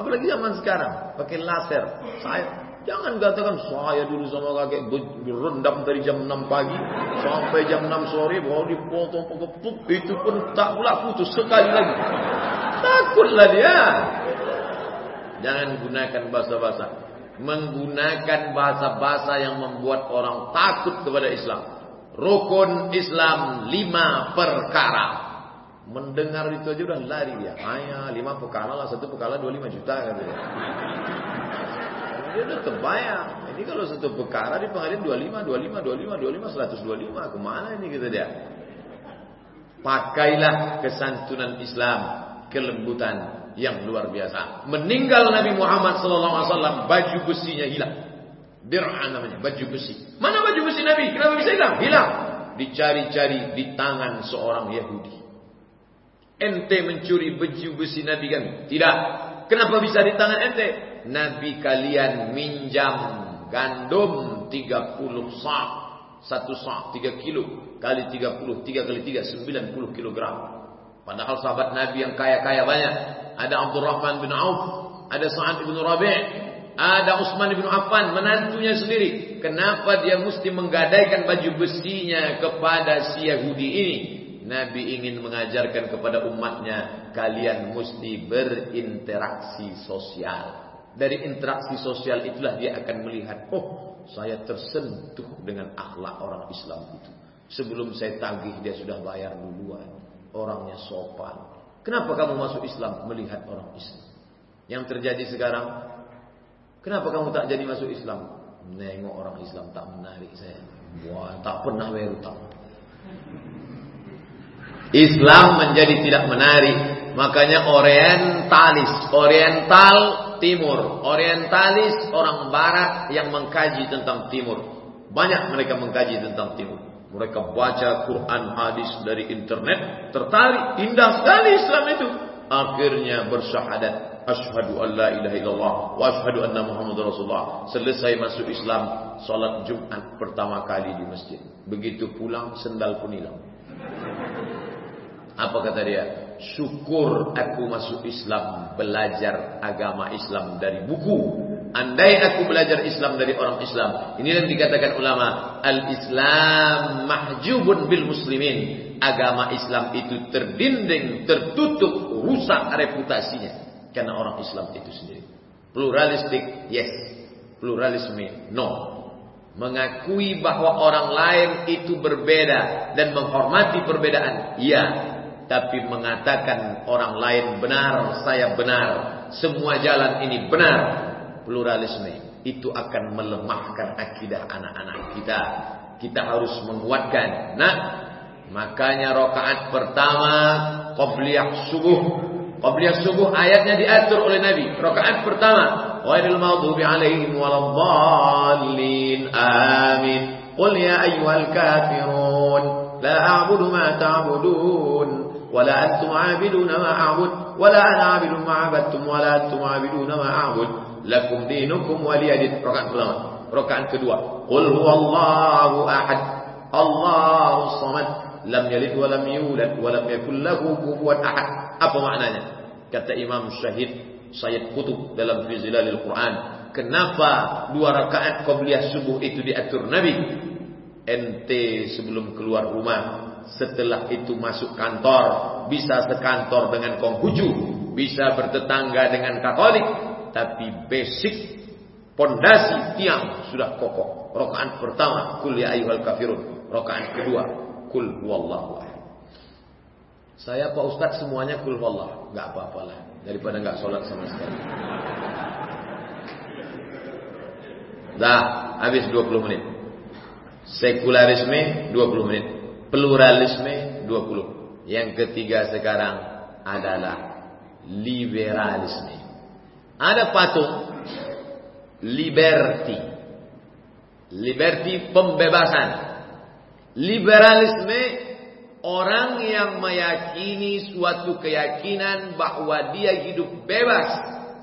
Apalagi zaman sekarang. Pakai laser. Saya Jangan katakan saya dulu sama kakek berendam dari jam 6 pagi sampai jam 6 sore baru dipotong pokok itu pun tak pula putus sekali lagi. Takutlah dia. Jangan gunakan bahasa-bahasa. Menggunakan bahasa-bahasa yang membuat orang takut kepada Islam. Rukun Islam lima perkara. Mendengar itu aja udah lari dia. Ayah lima perkara lah satu perkara dua lima juta katanya. Dia udah terbayang. Ini kalau satu perkara di pengadilan 25, 25, 25, 25, 125. Ke mana ini kita dia? Pakailah kesantunan Islam. Kelembutan yang luar biasa. Meninggal Nabi Muhammad SAW. Baju besinya hilang. Dir'an namanya. Baju besi. Mana baju besi Nabi? Kenapa bisa hilang? Hilang. Dicari-cari di tangan seorang Yahudi. Ente mencuri baju besi Nabi kan? Tidak. Kenapa bisa di tangan ente? Nabi kalian minjam gandum 30 sa' satu sa' 3 kilo kali 30 3 kali 3 90 kilogram. Padahal sahabat Nabi yang kaya-kaya banyak. Ada Abdurrahman bin Auf ada Sa'ad bin Rabi' ada Utsman bin Affan menantunya sendiri. Kenapa dia mesti menggadaikan baju besinya kepada si Yahudi ini? Nabi ingin mengajarkan kepada umatnya kalian mesti berinteraksi sosial dari interaksi sosial itulah dia akan melihat, oh saya tersentuh dengan akhlak orang Islam itu. Sebelum saya tagih dia sudah bayar duluan. Orangnya sopan. Kenapa kamu masuk Islam melihat orang Islam? Yang terjadi sekarang, kenapa kamu tak jadi masuk Islam? Nengok orang Islam tak menarik saya. Wah, tak pernah bayar utang. Islam menjadi tidak menarik. Makanya orientalis, oriental timur, orientalis orang barat yang mengkaji tentang timur. Banyak mereka mengkaji tentang timur. Mereka baca Quran hadis dari internet, tertarik, indah sekali Islam itu. Akhirnya bersyahadat, asyhadu an la ilaha illallah wa asyhadu anna muhammadar rasulullah. Selesai masuk Islam, salat Jumat pertama kali di masjid. Begitu pulang sendal pun hilang. Apa kata dia? Syukur aku masuk Islam, belajar agama Islam dari buku. Andai aku belajar Islam dari orang Islam. Ini yang dikatakan ulama, al-Islam mahjubun bil muslimin. Agama Islam itu terdinding, tertutup, rusak reputasinya karena orang Islam itu sendiri. Pluralistik, yes. Pluralisme, no. Mengakui bahwa orang lain itu berbeda dan menghormati perbedaan, iya tapi mengatakan orang lain benar, saya benar, semua jalan ini benar, pluralisme itu akan melemahkan akidah anak-anak kita. Kita harus menguatkan. Nah, makanya rakaat pertama qabliyah subuh. Qabliyah subuh ayatnya diatur oleh Nabi. Rakaat pertama, ghairil maghdubi alaihim waladdallin. Amin. Qul ya ayyuhal kafirun, la a'budu ma ta'budun. ولا أنتم عابدون ما أعبد ولا أنا عابد ما عبدتم ولا أنتم عابدون ما أعبد لكم دينكم ولي دين ركعة pertama rakaat kedua قل هو الله أحد الله الصمد لم يلد ولم يولد ولم يكن له كفوا أحد apa maknanya kata Imam Syahid Sayyid Qutub dalam Fizilalil Quran. Kenapa dua rakaat qabliyah subuh itu diatur Nabi? Ente sebelum keluar rumah, setelah itu masuk kantor, bisa sekantor dengan Konghucu, bisa bertetangga dengan Katolik, tapi basic pondasi tiang sudah kokoh. Rakaat pertama, kul ya ayyuhal kafirun. Rakaat kedua, kul huwallahu ahad. Saya Pak Ustadz semuanya kul wallah, nggak apa-apalah daripada nggak sholat sama sekali. Dah, habis 20 menit. Sekularisme 20 menit. Pluralisme 20. Yang ketiga sekarang adalah liberalisme. Ada patung liberty. Liberty pembebasan. Liberalisme Orang yang meyakini suatu keyakinan bahwa dia hidup bebas,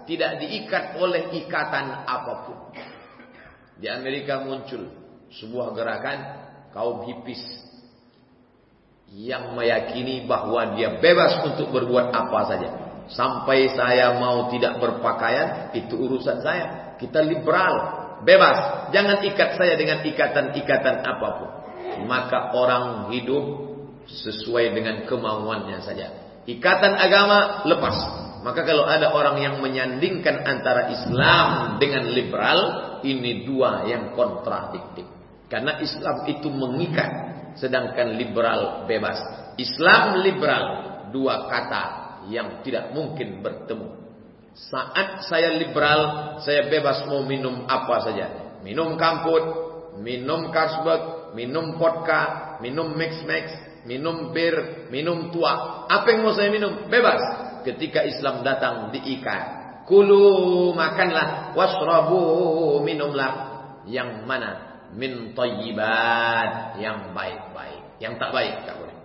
tidak diikat oleh ikatan apa pun. Di Amerika muncul sebuah gerakan kaum hipis yang meyakini bahwa dia bebas untuk berbuat apa saja. Sampai saya mau tidak berpakaian, itu urusan saya. Kita liberal, bebas. Jangan ikat saya dengan ikatan-ikatan apa pun. Maka orang hidup sesuai dengan kemauannya saja. Ikatan agama lepas. Maka kalau ada orang yang menyandingkan antara Islam dengan liberal, ini dua yang kontradiktif. Karena Islam itu mengikat, sedangkan liberal bebas. Islam liberal, dua kata yang tidak mungkin bertemu. Saat saya liberal, saya bebas mau minum apa saja. Minum kamput, minum Carlsberg, minum vodka, minum mix-mix, minum bir, minum tua. Apa yang mau saya minum? Bebas. Ketika Islam datang diikat. Kulu makanlah, wasrabu minumlah. Yang mana? Min tayyibat. Yang baik-baik. Yang tak baik tak boleh.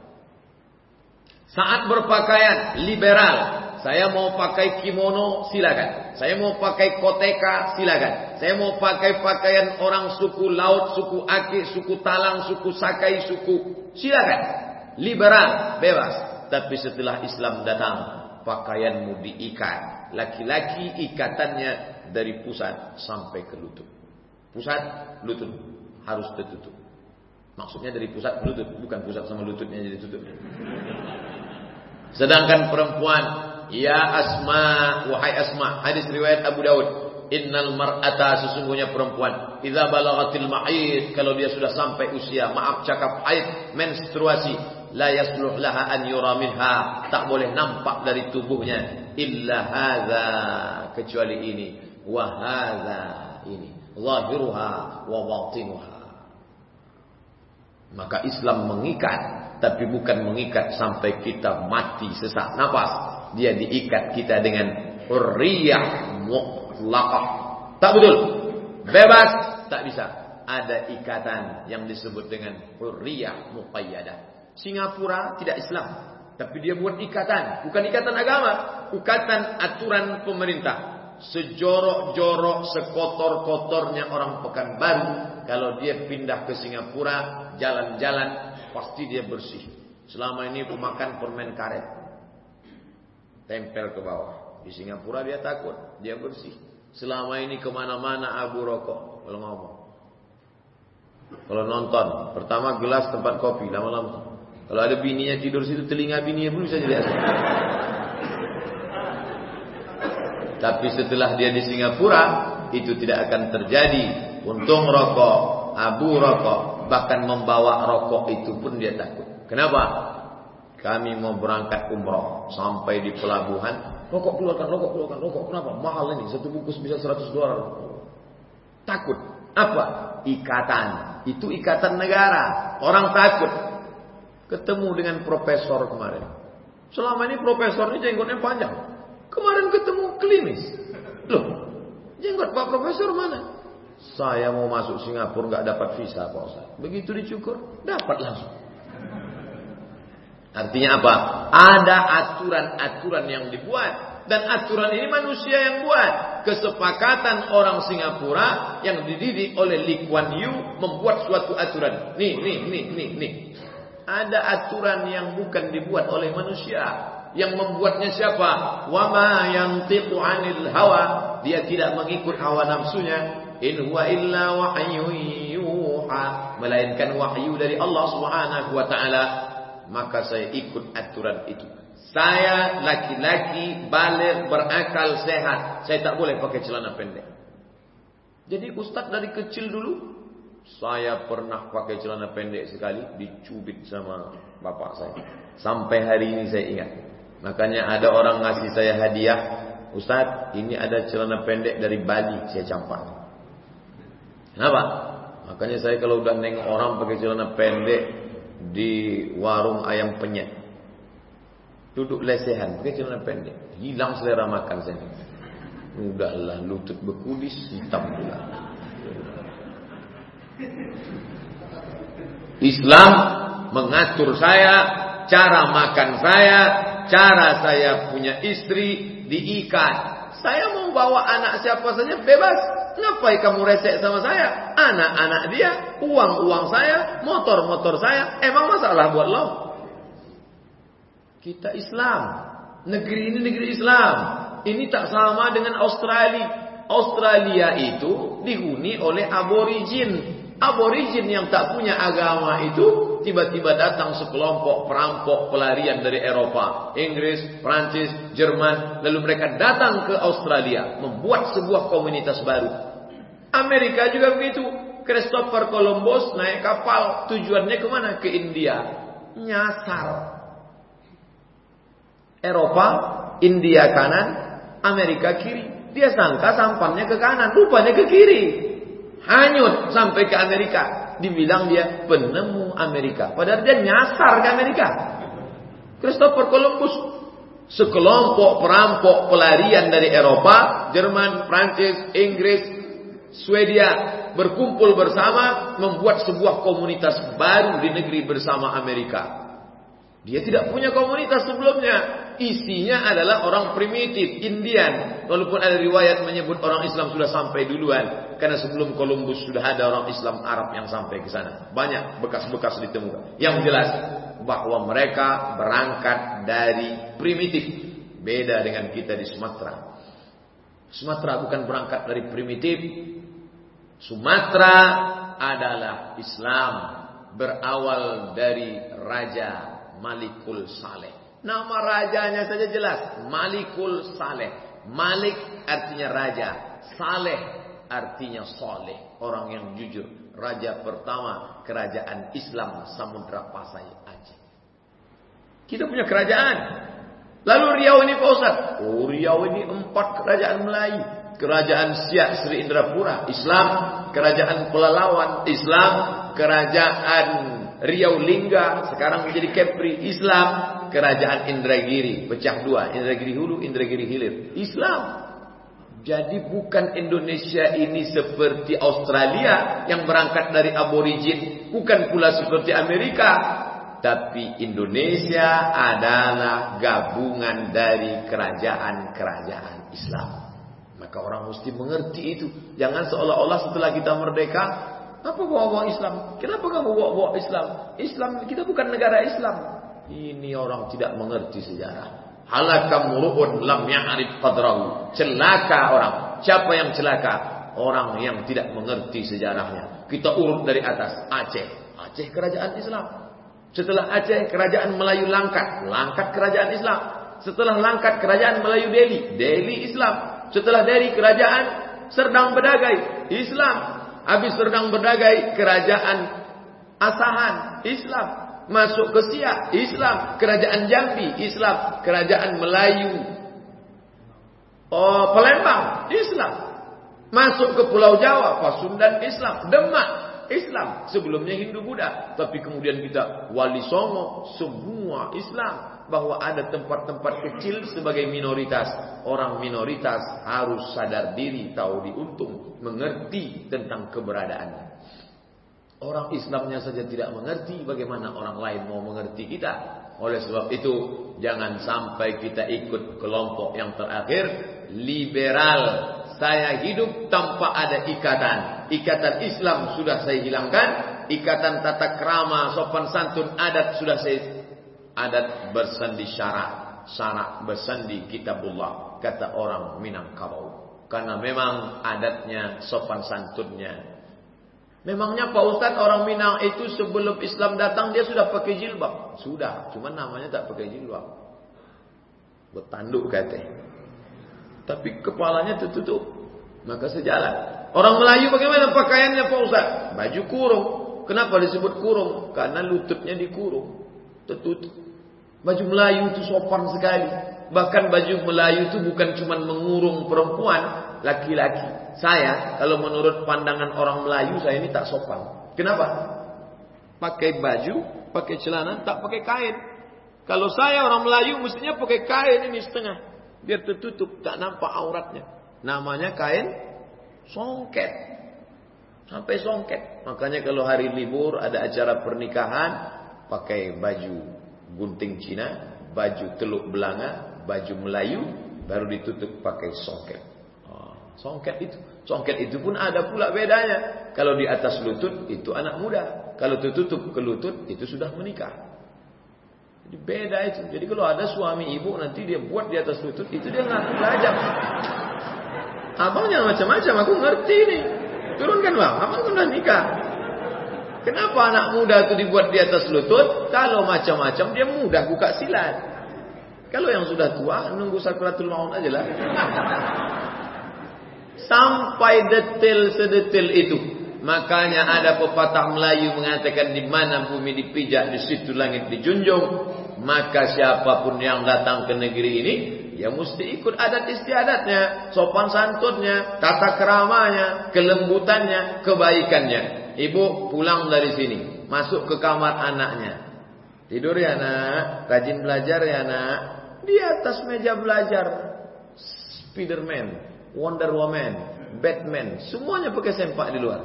Saat berpakaian liberal, saya mau pakai kimono, silakan. Saya mau pakai koteka, silakan. Saya mau pakai pakaian orang suku laut, suku Aceh, suku Talang, suku Sakai, suku silakan liberal, bebas. Tapi setelah Islam datang, pakaianmu diikat. Laki-laki ikatannya dari pusat sampai ke lutut. Pusat, lutut harus tertutup. Maksudnya dari pusat ke lutut, bukan pusat sama lututnya jadi tutup. Sedangkan perempuan, ya Asma, wahai Asma, hadis riwayat Abu Daud, Innal mar'ata sesungguhnya perempuan idza balagatil ma'id kalau dia sudah sampai usia maaf cakap haid menstruasi la yasluh laha an yura minha tak boleh nampak dari tubuhnya illa hadza kecuali ini wa hadza ini zahiruha wa batinuha maka Islam mengikat tapi bukan mengikat sampai kita mati sesak nafas. Dia diikat kita dengan hurriyah mutlaqah. Tak betul? Bebas? Tak bisa. Ada ikatan yang disebut dengan hurriyah muqayyadah. Singapura tidak Islam, tapi dia buat ikatan, bukan ikatan agama, ikatan aturan pemerintah. Sejorok-jorok, sekotor-kotornya orang Pekanbaru, kalau dia pindah ke Singapura, jalan-jalan pasti dia bersih. Selama ini pemakan permen karet. Tempel ke bawah. Di Singapura dia takut, dia bersih. Selama ini ke mana-mana abu rokok. Kalau ngomong. Kalau nonton, pertama gelas tempat kopi, lama-lama kalau ada bininya tidur situ, telinga bininya pun bisa jadi asap. Tapi setelah dia di Singapura, itu tidak akan terjadi. Untung rokok, abu rokok, bahkan membawa rokok itu pun dia takut. Kenapa? Kami mau berangkat umroh sampai di pelabuhan, rokok keluarkan, rokok keluarkan, rokok. Kenapa? Mahal ini, satu bungkus bisa 100 dolar. Takut. Apa? Ikatan. Itu ikatan negara. Orang takut. Ketemu dengan profesor kemarin. Selama ini profesor ini jenggotnya panjang. Kemarin ketemu klinis. Loh, jenggot Pak Profesor mana? Saya mau masuk Singapura nggak dapat visa Pak Ustaz. Begitu dicukur, dapat langsung. Artinya apa? Ada aturan-aturan yang dibuat dan aturan ini manusia yang buat. Kesepakatan orang Singapura yang dididik oleh Lee Kuan Yew membuat suatu aturan. Nih, nih, nih, nih, nih. Ada aturan yang bukan dibuat oleh manusia. Yang membuatnya siapa? Wa ma yantiqu 'anil hawa. Dia tidak mengikut hawa nafsunya. In huwa illa wahyu yuha. Melainkan wahyu dari Allah Subhanahu wa taala. Maka saya ikut aturan itu. Saya laki-laki balik berakal sehat. Saya tak boleh pakai celana pendek. Jadi ustaz dari kecil dulu saya pernah pakai celana pendek sekali dicubit sama bapak saya. Sampai hari ini saya ingat. Makanya ada orang ngasih saya hadiah, Ustaz, ini ada celana pendek dari Bali, saya campak. Kenapa? Makanya saya kalau udah nengok orang pakai celana pendek di warung ayam penyet, duduk lesehan, pakai celana pendek, hilang selera makan saya. Udahlah lutut berkudis hitam pula. Islam mengatur saya, cara makan saya, cara saya punya istri diikat. Saya mau bawa anak siapa saja bebas. Ngapain kamu resek sama saya? Anak-anak dia, uang-uang saya, motor-motor saya. Emang masalah buat lo? Kita Islam. Negeri ini negeri Islam. Ini tak sama dengan Australia. Australia itu dihuni oleh aborigin. Aborigin yang tak punya agama itu tiba-tiba datang sekelompok perampok pelarian dari Eropa, Inggris, Prancis, Jerman, lalu mereka datang ke Australia, membuat sebuah komunitas baru. Amerika juga begitu. Christopher Columbus naik kapal, tujuannya ke mana? Ke India. Nyasar. Eropa, India kanan, Amerika kiri. Dia sangka sampannya ke kanan, rupanya ke kiri. Hanyut sampai ke Amerika. Dibilang dia penemu Amerika. Padahal dia nyasar ke Amerika. Christopher Columbus. Sekelompok perampok pelarian dari Eropa, Jerman, Prancis, Inggris, Swedia berkumpul bersama membuat sebuah komunitas baru di negeri bersama Amerika. Dia tidak punya komunitas sebelumnya. Isinya adalah orang primitif, Indian. Walaupun ada riwayat menyebut orang Islam sudah sampai duluan. Karena sebelum Columbus sudah ada orang Islam Arab yang sampai ke sana. Banyak bekas-bekas ditemukan. Yang jelas bahwa mereka berangkat dari primitif. Beda dengan kita di Sumatera. Sumatera bukan berangkat dari primitif. Sumatera adalah Islam berawal dari Raja Malikul Saleh. Nama rajanya saja jelas. Malikul Saleh. Malik artinya raja. Saleh artinya soleh. Orang yang jujur. Raja pertama kerajaan Islam Samudra Pasai Aceh. Kita punya kerajaan. Lalu Riau ini Pak Ustaz. Oh Riau ini empat kerajaan Melayu. Kerajaan Siak Sri Indrapura. Islam. Kerajaan Pelalawan. Islam. Kerajaan Riau Lingga. Sekarang menjadi Kepri. Islam kerajaan Indragiri, pecah dua, Indragiri Hulu, Indragiri Hilir. Islam. Jadi bukan Indonesia ini seperti Australia yang berangkat dari aborigin, bukan pula seperti Amerika, tapi Indonesia adalah gabungan dari kerajaan-kerajaan Islam. Maka orang mesti mengerti itu. Jangan seolah-olah setelah kita merdeka, apa bawa-bawa Islam? Kenapa kamu bawa-bawa Islam? Islam kita bukan negara Islam. Ini orang tidak mengerti sejarah. Halakam muru'un lam ya'rif qadrahu. Celaka orang. Siapa yang celaka? Orang yang tidak mengerti sejarahnya. Kita urut dari atas. Aceh. Aceh kerajaan Islam. Setelah Aceh kerajaan Melayu Langkat. Langkat kerajaan Islam. Setelah Langkat kerajaan Melayu Delhi. Delhi Islam. Setelah Delhi kerajaan Serdang Bedagai. Islam. Habis Serdang Bedagai kerajaan Asahan. Islam masuk ke Siak, Islam, kerajaan Jambi, Islam, kerajaan Melayu, oh, Palembang, Islam, masuk ke Pulau Jawa, Pasundan, Islam, Demak, Islam, sebelumnya Hindu Buddha, tapi kemudian kita Wali Songo, semua Islam, bahwa ada tempat-tempat kecil sebagai minoritas. Orang minoritas harus sadar diri, tahu diuntung, mengerti tentang keberadaannya. Orang Islamnya saja tidak mengerti bagaimana orang lain mau mengerti kita. Oleh sebab itu jangan sampai kita ikut kelompok yang terakhir liberal. Saya hidup tanpa ada ikatan. Ikatan Islam sudah saya hilangkan. Ikatan tata krama, sopan santun, adat sudah saya adat bersandi syarat. sanak bersandi kitabullah kata orang Minangkabau. Karena memang adatnya sopan santunnya. Memangnya Pak Ustaz orang Minang itu sebelum Islam datang dia sudah pakai jilbab? Sudah, cuma namanya tak pakai jilbab. Bertanduk kata. Tapi kepalanya tertutup. Maka sejalan. Orang Melayu bagaimana pakaiannya Pak Ustaz? Baju kurung. Kenapa disebut kurung? Karena lututnya dikurung. Tertutup. Baju Melayu itu sopan sekali. Bahkan baju Melayu itu bukan cuma mengurung perempuan, laki-laki. Saya, kalau menurut pandangan orang Melayu, saya ini tak sopan. Kenapa? Pakai baju, pakai celana, tak pakai kain. Kalau saya orang Melayu, mestinya pakai kain ini setengah. Biar tertutup, tak nampak auratnya. Namanya kain songket. Sampai songket. Makanya kalau hari libur ada acara pernikahan, pakai baju gunting Cina, baju teluk belanga, baju Melayu baru ditutup pakai songket. Songket itu, songket itu pun ada pula bedanya. Kalau di atas lutut itu anak muda, kalau tertutup ke lutut itu sudah menikah. Jadi beda itu. Jadi kalau ada suami ibu nanti dia buat di atas lutut itu dia nggak belajar. Abangnya macam-macam, aku ngerti nih. Turunkan bang, abang sudah nikah. Kenapa anak muda itu dibuat di atas lutut? Kalau macam-macam dia mudah buka silat. Kalau yang sudah tua nunggu sakratul maut aja lah. Sampai detail sedetail itu. Makanya ada pepatah Melayu mengatakan di mana bumi dipijak di situ langit dijunjung. Maka siapa pun yang datang ke negeri ini ya mesti ikut adat istiadatnya, sopan santunnya, tata keramanya, kelembutannya, kebaikannya. Ibu pulang dari sini, masuk ke kamar anaknya. Tidur ya nak, rajin belajar ya nak. Di atas meja belajar Spiderman, Wonder Woman, Batman, semuanya pakai sempak di luar.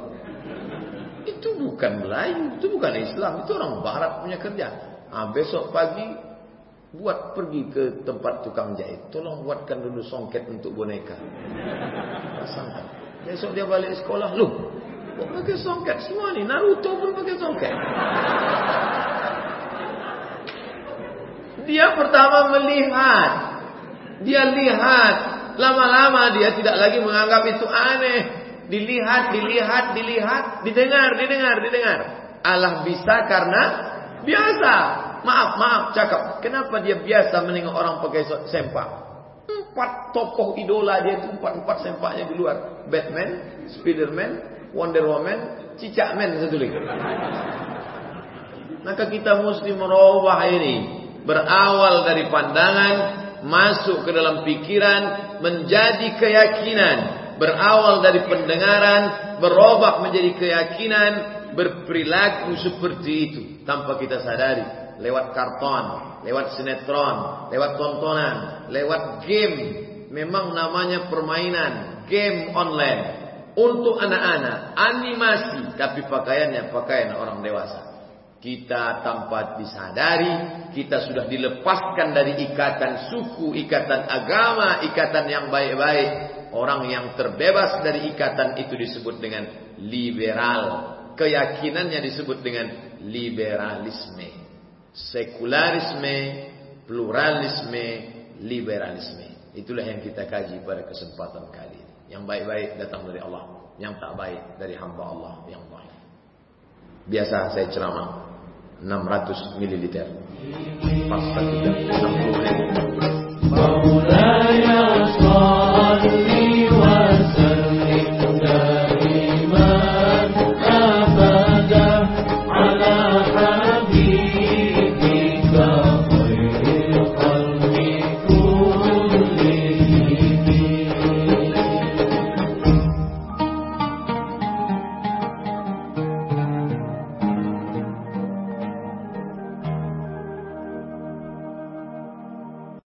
Itu bukan Melayu, itu bukan Islam, itu orang Barat punya kerja. Ah, besok pagi buat pergi ke tempat tukang jahit, tolong buatkan dulu songket untuk boneka. Pasangkan. Besok dia balik sekolah, lu, kok pakai songket semua nih? Naruto pun pakai songket. Dia pertama melihat. Dia lihat. Lama-lama dia tidak lagi menganggap itu aneh. Dilihat, dilihat, dilihat. Didengar, didengar, didengar. Allah bisa karena biasa. Maaf, maaf, cakap. Kenapa dia biasa menengok orang pakai sempak? Empat tokoh idola dia itu empat-empat sempaknya di luar. Batman, Spiderman, Wonder Woman, Cicak Man satu lagi. Maka kita mesti merubah ini berawal dari pandangan, masuk ke dalam pikiran, menjadi keyakinan, berawal dari pendengaran, berubah menjadi keyakinan, berperilaku seperti itu tanpa kita sadari lewat karton, lewat sinetron, lewat tontonan, lewat game. Memang namanya permainan, game online untuk anak-anak, animasi tapi pakaiannya pakaian orang dewasa. Kita tanpa disadari, kita sudah dilepaskan dari ikatan suku, ikatan agama, ikatan yang baik-baik. Orang yang terbebas dari ikatan itu disebut dengan liberal. Keyakinannya disebut dengan liberalisme. Sekularisme, pluralisme, liberalisme. Itulah yang kita kaji pada kesempatan kali ini. Yang baik-baik datang dari Allah. Yang tak baik dari hamba Allah yang baik. Biasa saya ceramah 600 ml pasta 360 ribu.